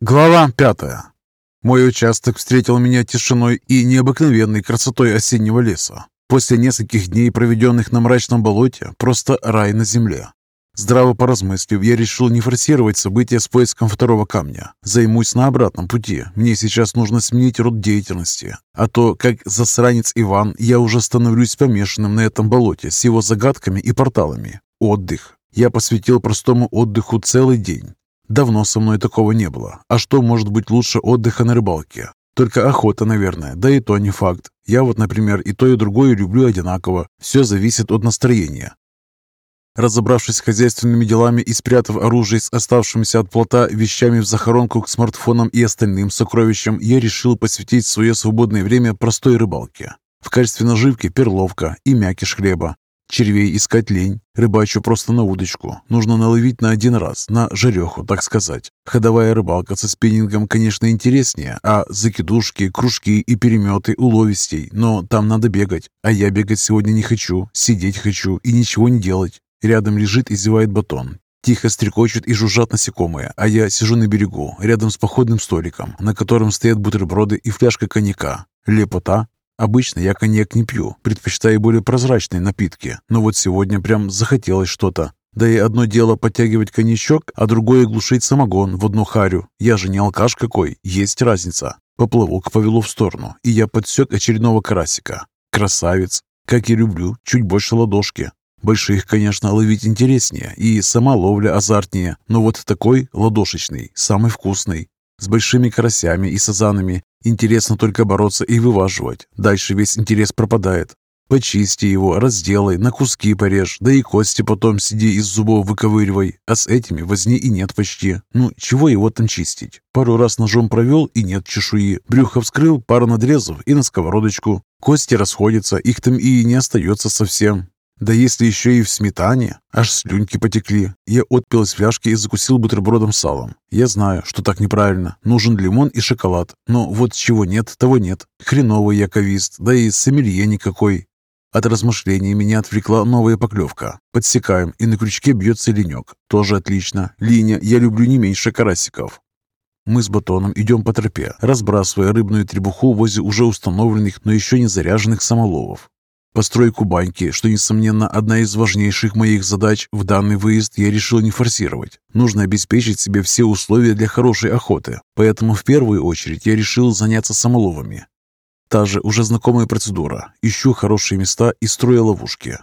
Глава пятая. Мой участок встретил меня тишиной и необыкновенной красотой осеннего леса. После нескольких дней, проведенных на мрачном болоте, просто рай на земле. Здраво поразмыслив, я решил не форсировать события с поиском второго камня. Займусь на обратном пути. Мне сейчас нужно сменить род деятельности. А то, как засранец Иван, я уже становлюсь помешанным на этом болоте с его загадками и порталами. Отдых. Я посвятил простому отдыху целый день. Давно со мной такого не было. А что может быть лучше отдыха на рыбалке? Только охота, наверное, да и то не факт. Я вот, например, и то, и другое люблю одинаково. Все зависит от настроения. Разобравшись с хозяйственными делами и спрятав оружие с оставшимися от плота вещами в захоронку к смартфонам и остальным сокровищам, я решил посвятить свое свободное время простой рыбалке. В качестве наживки перловка и мякиш хлеба. Червей искать лень. Рыбачу просто на удочку. Нужно наловить на один раз, на жареху, так сказать. Ходовая рыбалка со спиннингом, конечно, интереснее, а закидушки, кружки и переметы уловистей. Но там надо бегать. А я бегать сегодня не хочу. Сидеть хочу и ничего не делать. Рядом лежит и зевает батон. Тихо стрекочут и жужжат насекомые, а я сижу на берегу, рядом с походным столиком, на котором стоят бутерброды и фляжка коньяка. Лепота, Обычно я коньяк не пью, предпочитаю более прозрачные напитки, но вот сегодня прям захотелось что-то. Да и одно дело подтягивать коньячок, а другое глушить самогон в одну харю. Я же не алкаш какой, есть разница. Поплавок повело в сторону, и я подсек очередного карасика. Красавец. Как я люблю, чуть больше ладошки. Больших, конечно, ловить интереснее, и сама ловля азартнее, но вот такой, ладошечный, самый вкусный. С большими карасями и сазанами интересно только бороться и вываживать. Дальше весь интерес пропадает. Почисти его, разделай, на куски порежь, да и кости потом сиди из зубов выковыривай. А с этими возни и нет почти. Ну, чего его там чистить? Пару раз ножом провел и нет чешуи. Брюхо вскрыл, пару надрезов и на сковородочку. Кости расходятся, их там и не остается совсем. Да если еще и в сметане, аж слюнки потекли. Я отпил из фляжки и закусил бутербродом с салом. Я знаю, что так неправильно. Нужен лимон и шоколад. Но вот чего нет, того нет. Хреновый я кавист, да и сомелье никакой. От размышлений меня отвлекла новая поклевка. Подсекаем, и на крючке бьется ленек. Тоже отлично. Линия я люблю не меньше карасиков. Мы с Батоном идем по тропе, разбрасывая рыбную требуху возле уже установленных, но еще не заряженных самоловов. Постройку баньки, что, несомненно, одна из важнейших моих задач, в данный выезд я решил не форсировать. Нужно обеспечить себе все условия для хорошей охоты. Поэтому в первую очередь я решил заняться самоловами. Та же уже знакомая процедура. Ищу хорошие места и строю ловушки.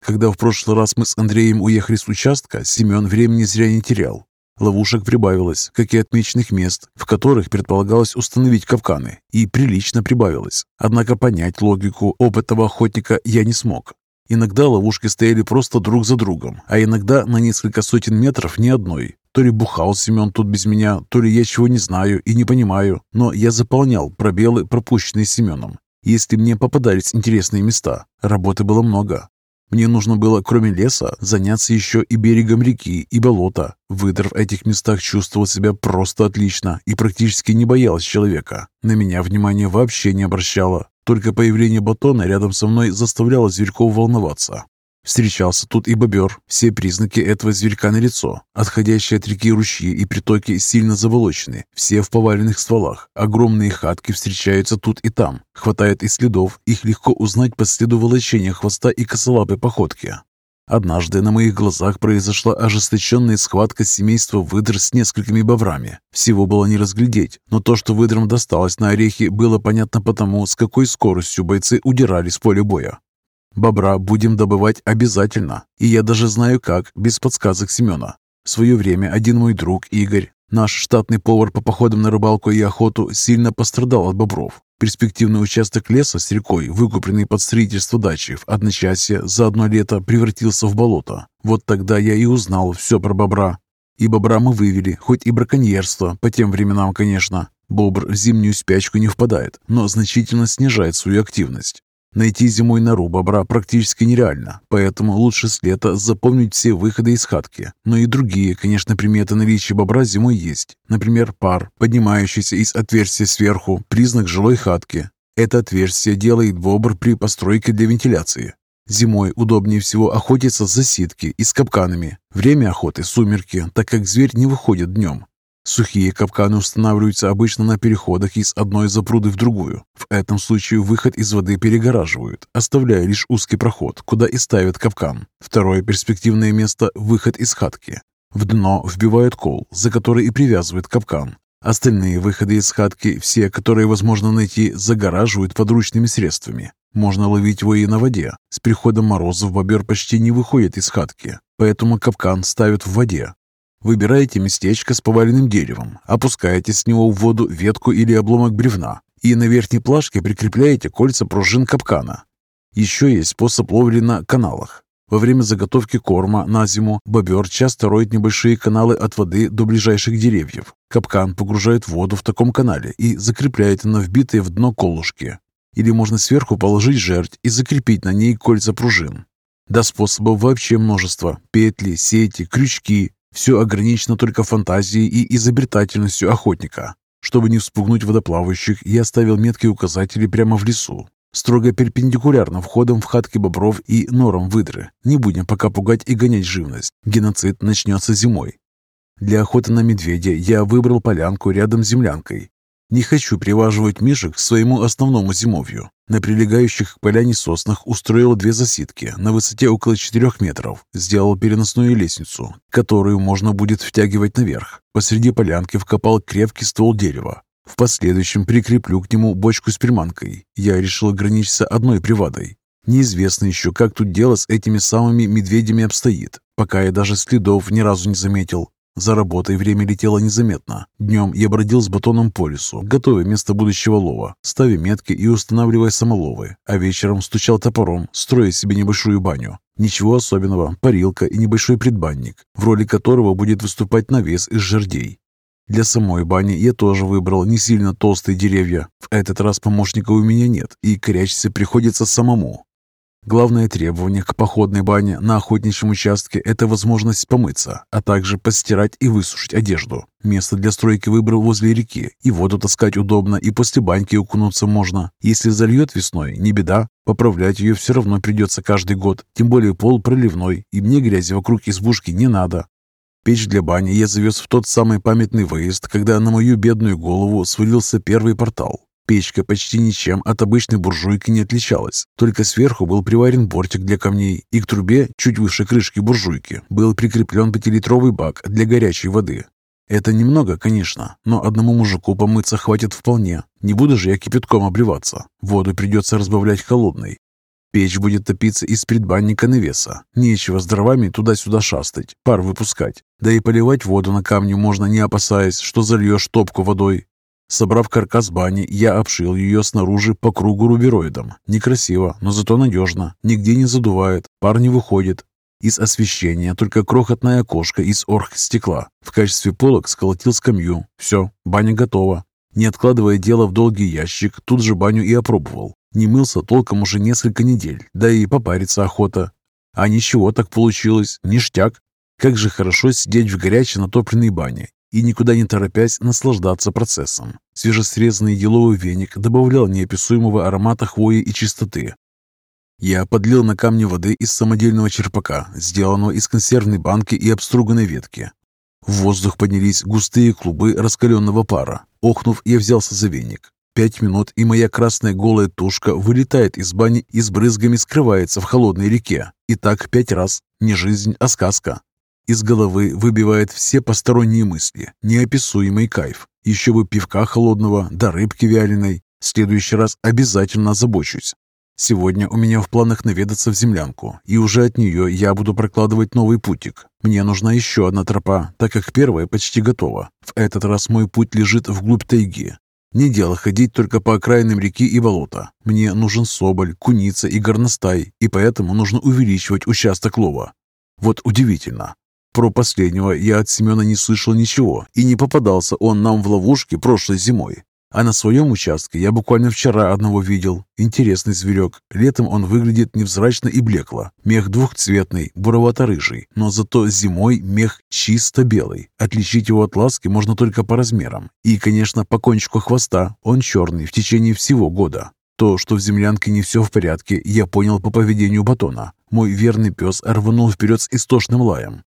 Когда в прошлый раз мы с Андреем уехали с участка, Семен времени зря не терял. Ловушек прибавилось, как и отмеченных мест, в которых предполагалось установить капканы, и прилично прибавилось. Однако понять логику опытного охотника я не смог. Иногда ловушки стояли просто друг за другом, а иногда на несколько сотен метров ни одной. То ли бухал Семен тут без меня, то ли я чего не знаю и не понимаю, но я заполнял пробелы, пропущенные Семеном. Если мне попадались интересные места, работы было много. Мне нужно было, кроме леса, заняться еще и берегом реки, и болота. Выдор в этих местах чувствовал себя просто отлично и практически не боялась человека. На меня внимание вообще не обращало. Только появление батона рядом со мной заставляло зверьков волноваться. Встречался тут и бобер. Все признаки этого зверька налицо. Отходящие от реки ручьи и притоки сильно заволочены. Все в поваленных стволах. Огромные хатки встречаются тут и там. Хватает и следов. Их легко узнать по следу волочения хвоста и косолапой походки. Однажды на моих глазах произошла ожесточенная схватка семейства выдр с несколькими бобрами. Всего было не разглядеть, но то, что выдрам досталось на орехи, было понятно потому, с какой скоростью бойцы удирали с поля боя. Бобра будем добывать обязательно, и я даже знаю как, без подсказок Семена. В свое время один мой друг Игорь, наш штатный повар по походам на рыбалку и охоту, сильно пострадал от бобров. Перспективный участок леса с рекой, выкупленный под строительство дачи, в одночасье за одно лето превратился в болото. Вот тогда я и узнал все про бобра. И бобра мы вывели, хоть и браконьерство, по тем временам, конечно. Бобр в зимнюю спячку не впадает, но значительно снижает свою активность. Найти зимой нору бобра практически нереально, поэтому лучше с лета запомнить все выходы из хатки. Но и другие, конечно, приметы наличия бобра зимой есть. Например, пар, поднимающийся из отверстия сверху, признак жилой хатки. Это отверстие делает бобр при постройке для вентиляции. Зимой удобнее всего охотиться за ситки и с капканами. Время охоты – сумерки, так как зверь не выходит днем. Сухие капканы устанавливаются обычно на переходах из одной запруды в другую. В этом случае выход из воды перегораживают, оставляя лишь узкий проход, куда и ставят капкан. Второе перспективное место – выход из хатки. В дно вбивают кол, за который и привязывают капкан. Остальные выходы из хатки, все, которые возможно найти, загораживают подручными средствами. Можно ловить его и на воде. С приходом морозов бобер почти не выходит из хатки, поэтому капкан ставят в воде. Выбираете местечко с поваленным деревом, опускаете с него в воду ветку или обломок бревна и на верхней плашке прикрепляете кольца пружин капкана. Еще есть способ ловли на каналах. Во время заготовки корма на зиму бобер часто роет небольшие каналы от воды до ближайших деревьев. Капкан погружает воду в таком канале и закрепляет на вбитые в дно колышки. Или можно сверху положить жерть и закрепить на ней кольца пружин. До способов вообще множество. Петли, сети, крючки. Все ограничено только фантазией и изобретательностью охотника. Чтобы не вспугнуть водоплавающих, я оставил меткие указатели прямо в лесу строго перпендикулярно входом в хатки бобров и норам выдры. Не будем пока пугать и гонять живность. Геноцид начнется зимой. Для охоты на медведя я выбрал полянку рядом с землянкой. Не хочу приваживать мишек к своему основному зимовью. На прилегающих к поляне соснах устроил две засидки на высоте около 4 метров. Сделал переносную лестницу, которую можно будет втягивать наверх. Посреди полянки вкопал крепкий ствол дерева, в последующем прикреплю к нему бочку с приманкой. Я решил ограничиться одной привадой. Неизвестно еще, как тут дело с этими самыми медведями обстоит, пока я даже следов ни разу не заметил. За работой время летело незаметно. Днем я бродил с батоном по лесу, готовя место будущего лова, ставя метки и устанавливая самоловы, а вечером стучал топором, строя себе небольшую баню. Ничего особенного, парилка и небольшой предбанник, в роли которого будет выступать навес из жердей. Для самой бани я тоже выбрал не сильно толстые деревья. В этот раз помощника у меня нет, и корячиться приходится самому. Главное требование к походной бане на охотничьем участке – это возможность помыться, а также постирать и высушить одежду. Место для стройки выбрал возле реки, и воду таскать удобно, и после баньки укунуться можно. Если зальет весной, не беда, поправлять ее все равно придется каждый год, тем более пол проливной, и мне грязи вокруг избушки не надо. Печь для бани я завез в тот самый памятный выезд, когда на мою бедную голову свалился первый портал. Печка почти ничем от обычной буржуйки не отличалась, только сверху был приварен бортик для камней, и к трубе, чуть выше крышки буржуйки, был прикреплен пятилитровый бак для горячей воды. Это немного, конечно, но одному мужику помыться хватит вполне. Не буду же я кипятком обливаться. Воду придется разбавлять холодной, Печь будет топиться из предбанника навеса. Нечего с дровами туда-сюда шастать, пар выпускать. Да и поливать воду на камни можно, не опасаясь, что зальешь топку водой. Собрав каркас бани, я обшил ее снаружи по кругу рубероидом. Некрасиво, но зато надежно. Нигде не задувает, пар не выходит. Из освещения только крохотное окошко из оргстекла. В качестве полок сколотил скамью. Все, баня готова. Не откладывая дело в долгий ящик, тут же баню и опробовал. Не мылся толком уже несколько недель, да и попариться охота. А ничего так получилось, ништяк. Как же хорошо сидеть в горячей натопленной бане и никуда не торопясь наслаждаться процессом. Свежесрезанный еловый веник добавлял неописуемого аромата хвои и чистоты. Я подлил на камни воды из самодельного черпака, сделанного из консервной банки и обструганной ветки. В воздух поднялись густые клубы раскаленного пара. Охнув, я взялся за веник. Пять минут, и моя красная голая тушка вылетает из бани и с брызгами скрывается в холодной реке. И так пять раз. Не жизнь, а сказка. Из головы выбивает все посторонние мысли. Неописуемый кайф. Еще бы пивка холодного, да рыбки вяленой. В следующий раз обязательно озабочусь. Сегодня у меня в планах наведаться в землянку, и уже от нее я буду прокладывать новый путик. Мне нужна еще одна тропа, так как первая почти готова. В этот раз мой путь лежит вглубь тайги, не дело ходить только по окраинам реки и болота. Мне нужен соболь, куница и горностай, и поэтому нужно увеличивать участок лова. Вот удивительно. Про последнего я от Семена не слышал ничего, и не попадался он нам в ловушке прошлой зимой. А на своем участке я буквально вчера одного видел. Интересный зверек. Летом он выглядит невзрачно и блекло. Мех двухцветный, буровато-рыжий, но зато зимой мех чисто белый. Отличить его от ласки можно только по размерам. И, конечно, по кончику хвоста. Он черный в течение всего года. То, что в землянке не все в порядке, я понял по поведению батона. Мой верный пес рванул вперед с истошным лаем.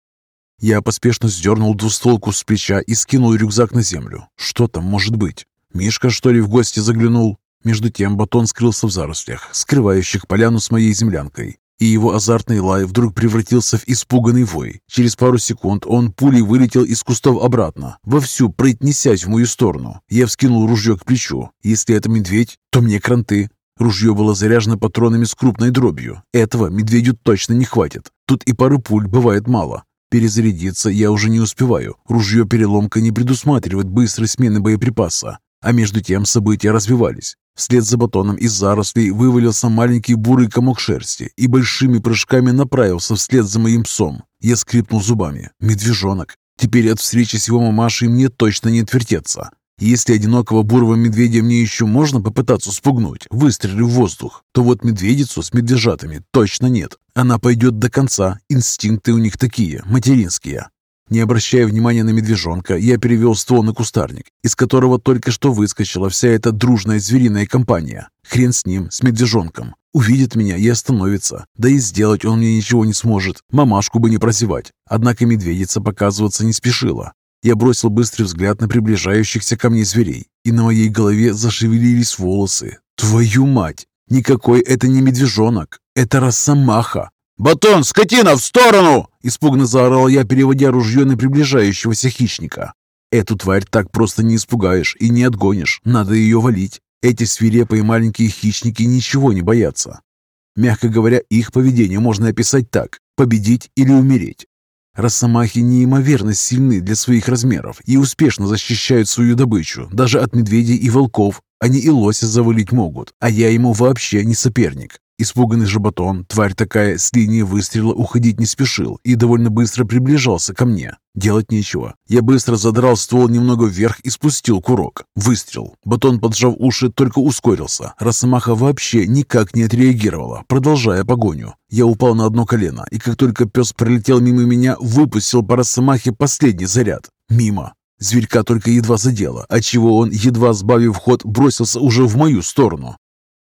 Я поспешно сдернул двустволку с плеча и скинул рюкзак на землю. Что там может быть? Мишка, что ли, в гости заглянул? Между тем батон скрылся в зарослях, скрывающих поляну с моей землянкой. И его азартный лай вдруг превратился в испуганный вой. Через пару секунд он пулей вылетел из кустов обратно, вовсю прыть в мою сторону. Я вскинул ружье к плечу. Если это медведь, то мне кранты. Ружье было заряжено патронами с крупной дробью. Этого медведю точно не хватит. Тут и пары пуль бывает мало. Перезарядиться я уже не успеваю. Ружье-переломка не предусматривает быстрой смены боеприпаса. А между тем события развивались. Вслед за батоном из зарослей вывалился маленький бурый комок шерсти и большими прыжками направился вслед за моим псом. Я скрипнул зубами. Медвежонок. Теперь от встречи с его мамашей мне точно не отвертеться. Если одинокого бурого медведя мне еще можно попытаться спугнуть, выстрелив в воздух, то вот медведицу с медвежатами точно нет. Она пойдет до конца. Инстинкты у них такие, материнские. Не обращая внимания на медвежонка, я перевел ствол на кустарник, из которого только что выскочила вся эта дружная звериная компания. Хрен с ним, с медвежонком. Увидит меня и остановится. Да и сделать он мне ничего не сможет. Мамашку бы не прозевать. Однако медведица показываться не спешила. Я бросил быстрый взгляд на приближающихся ко мне зверей, и на моей голове зашевелились волосы. Твою мать! Никакой это не медвежонок, это росомаха. «Батон, скотина, в сторону!» – испуганно заорал я, переводя ружье на приближающегося хищника. Эту тварь так просто не испугаешь и не отгонишь, надо ее валить. Эти свирепые маленькие хищники ничего не боятся. Мягко говоря, их поведение можно описать так – победить или умереть. Росомахи неимоверно сильны для своих размеров и успешно защищают свою добычу, даже от медведей и волков. Они и лося завалить могут, а я ему вообще не соперник. Испуганный жаботон, тварь такая, с линии выстрела уходить не спешил и довольно быстро приближался ко мне. Делать нечего. Я быстро задрал ствол немного вверх и спустил курок. Выстрел. Батон, поджав уши, только ускорился. Росомаха вообще никак не отреагировала, продолжая погоню. Я упал на одно колено, и как только пес пролетел мимо меня, выпустил по Росомахе последний заряд. Мимо. Зверька только едва задело, отчего он, едва сбавив ход, бросился уже в мою сторону.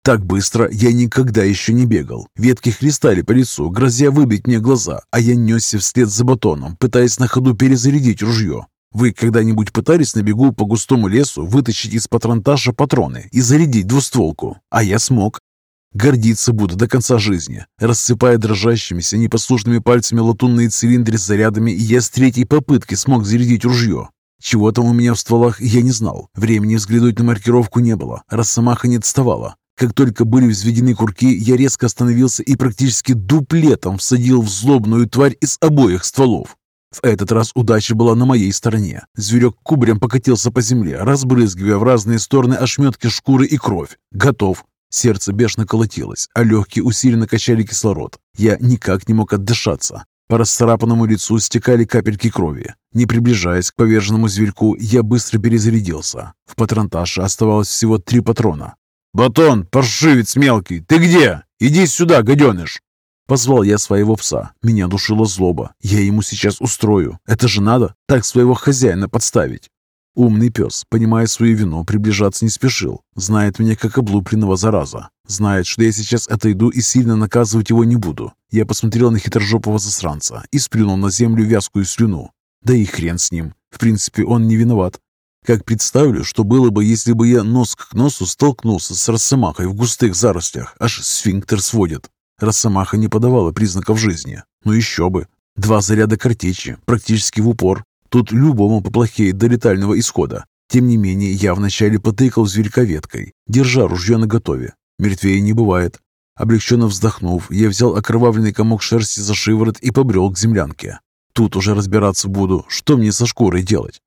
Так быстро я никогда еще не бегал. Ветки хлестали по лицу, грозя выбить мне глаза, а я несся вслед за батоном, пытаясь на ходу перезарядить ружье. Вы когда-нибудь пытались на бегу по густому лесу вытащить из патронташа патроны и зарядить двустволку? А я смог. Гордиться буду до конца жизни. Рассыпая дрожащимися, непослушными пальцами латунные цилиндры с зарядами, я с третьей попытки смог зарядить ружье. Чего там у меня в стволах, я не знал. Времени взглянуть на маркировку не было. Росомаха не отставала. Как только были взведены курки, я резко остановился и практически дуплетом всадил в злобную тварь из обоих стволов. В этот раз удача была на моей стороне. Зверек кубарем покатился по земле, разбрызгивая в разные стороны ошметки шкуры и кровь. Готов. Сердце бешено колотилось, а легкие усиленно качали кислород. Я никак не мог отдышаться. По расцарапанному лицу стекали капельки крови. Не приближаясь к поверженному зверьку, я быстро перезарядился. В патронташе оставалось всего три патрона. «Батон, паршивец мелкий, ты где? Иди сюда, гаденыш!» Позвал я своего пса. Меня душила злоба. Я ему сейчас устрою. Это же надо так своего хозяина подставить. Умный пес, понимая свою вину, приближаться не спешил. Знает меня как облупленного зараза. Знает, что я сейчас отойду и сильно наказывать его не буду. Я посмотрел на хитрожопого засранца и сплюнул на землю вязкую слюну. Да и хрен с ним. В принципе, он не виноват. Как представлю, что было бы, если бы я нос к носу столкнулся с Росомахой в густых зарослях, аж сфинктер сводит. Росомаха не подавала признаков жизни. Ну еще бы. Два заряда картечи, практически в упор. Тут любому поплохеет до летального исхода. Тем не менее, я вначале потыкал зверька веткой, держа ружье наготове. Мертвее не бывает. Облегченно вздохнув, я взял окровавленный комок шерсти за шиворот и побрел к землянке. Тут уже разбираться буду, что мне со шкурой делать.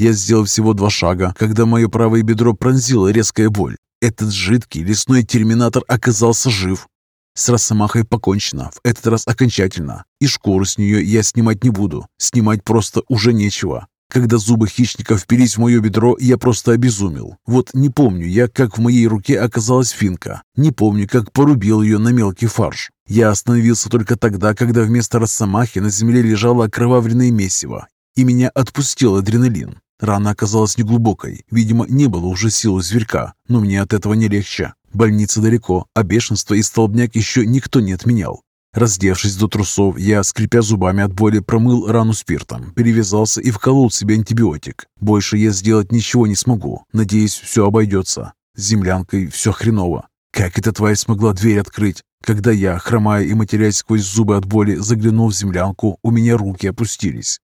Я сделал всего два шага, когда мое правое бедро пронзила резкая боль. Этот жидкий лесной терминатор оказался жив. С росомахой покончено, в этот раз окончательно. И шкуру с нее я снимать не буду. Снимать просто уже нечего. Когда зубы хищника впились в мое бедро, я просто обезумел. Вот не помню я, как в моей руке оказалась финка. Не помню, как порубил ее на мелкий фарш. Я остановился только тогда, когда вместо росомахи на земле лежало окровавленное месиво, и меня отпустил адреналин. Рана оказалась неглубокой, видимо, не было уже сил у зверька, но мне от этого не легче. Больница далеко, а бешенство и столбняк еще никто не отменял. Раздевшись до трусов, я, скрипя зубами от боли, промыл рану спиртом, перевязался и вколол себе антибиотик. Больше я сделать ничего не смогу. Надеюсь, все обойдется. С землянкой все хреново. Как эта тварь смогла дверь открыть? Когда я, хромая и матерясь сквозь зубы от боли, заглянул в землянку, у меня руки опустились.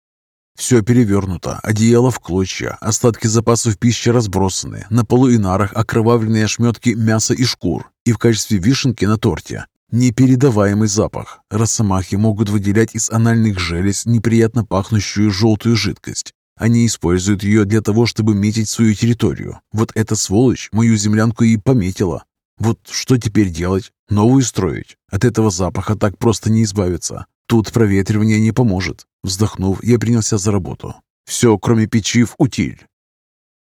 Все перевернуто, одеяло в клочья, остатки запасов пищи разбросаны, на полу и нарах окровавленные ошметки мяса и шкур, и в качестве вишенки на торте Непередаваемый запах. Росомахи могут выделять из анальных желез неприятно пахнущую желтую жидкость. Они используют ее для того, чтобы метить свою территорию. Вот эта сволочь мою землянку и пометила. Вот что теперь делать? Новую строить? От этого запаха так просто не избавиться. Тут проветривание не поможет. Вздохнув, я принялся за работу. Все, кроме печи, в утиль.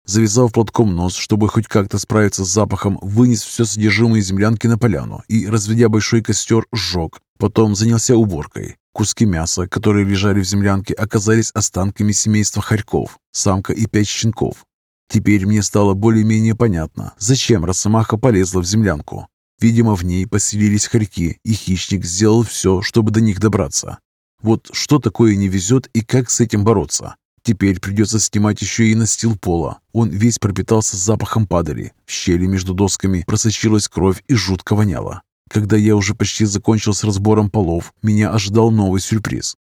Завязав платком нос, чтобы хоть как-то справиться с запахом, вынес все содержимое землянки на поляну и, разведя большой костер, сжег. Потом занялся уборкой. Куски мяса, которые лежали в землянке, оказались останками семейства хорьков, самка и пять щенков. Теперь мне стало более-менее понятно, зачем Росомаха полезла в землянку. Видимо, в ней поселились хорьки, и хищник сделал все, чтобы до них добраться. Вот что такое не везет и как с этим бороться? Теперь придется снимать еще и настил пола. Он весь пропитался запахом падали. В щели между досками просочилась кровь и жутко воняло. Когда я уже почти закончил с разбором полов, меня ожидал новый сюрприз.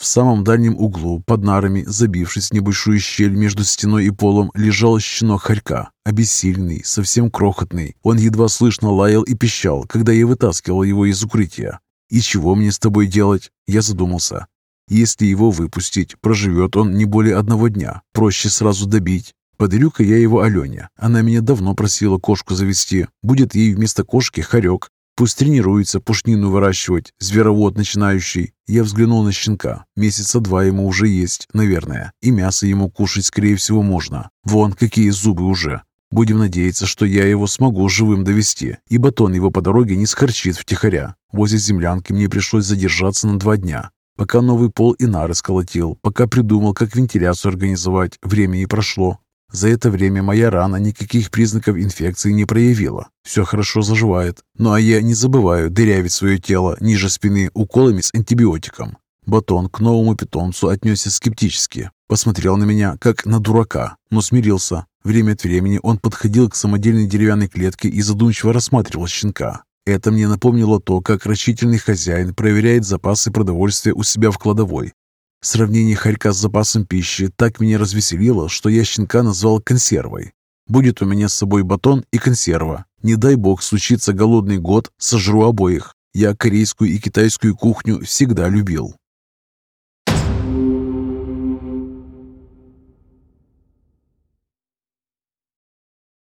В самом дальнем углу, под нарами, забившись в небольшую щель между стеной и полом, лежал щенок хорька, обессиленный, совсем крохотный. Он едва слышно лаял и пищал, когда я вытаскивал его из укрытия. «И чего мне с тобой делать?» Я задумался. Если его выпустить, проживет он не более одного дня. Проще сразу добить. Подарю-ка я его Алене. Она меня давно просила кошку завести. Будет ей вместо кошки хорек. Пусть тренируется пушнину выращивать, зверовод начинающий. Я взглянул на щенка. Месяца два ему уже есть, наверное. И мясо ему кушать, скорее всего, можно. Вон, какие зубы уже. Будем надеяться, что я его смогу живым довести, и батон его по дороге не скорчит втихаря. Возле землянки мне пришлось задержаться на два дня пока новый пол и нары сколотил, пока придумал, как вентиляцию организовать, времени прошло. За это время моя рана никаких признаков инфекции не проявила. Все хорошо заживает. Ну а я не забываю дырявить свое тело ниже спины уколами с антибиотиком. Батон к новому питомцу отнесся скептически. Посмотрел на меня, как на дурака, но смирился. Время от времени он подходил к самодельной деревянной клетке и задумчиво рассматривал щенка. Это мне напомнило то, как рачительный хозяин проверяет запасы продовольствия у себя в кладовой. Сравнение хорька с запасом пищи так меня развеселило, что я щенка назвал консервой. Будет у меня с собой батон и консерва. Не дай бог случится голодный год, сожру обоих. Я корейскую и китайскую кухню всегда любил.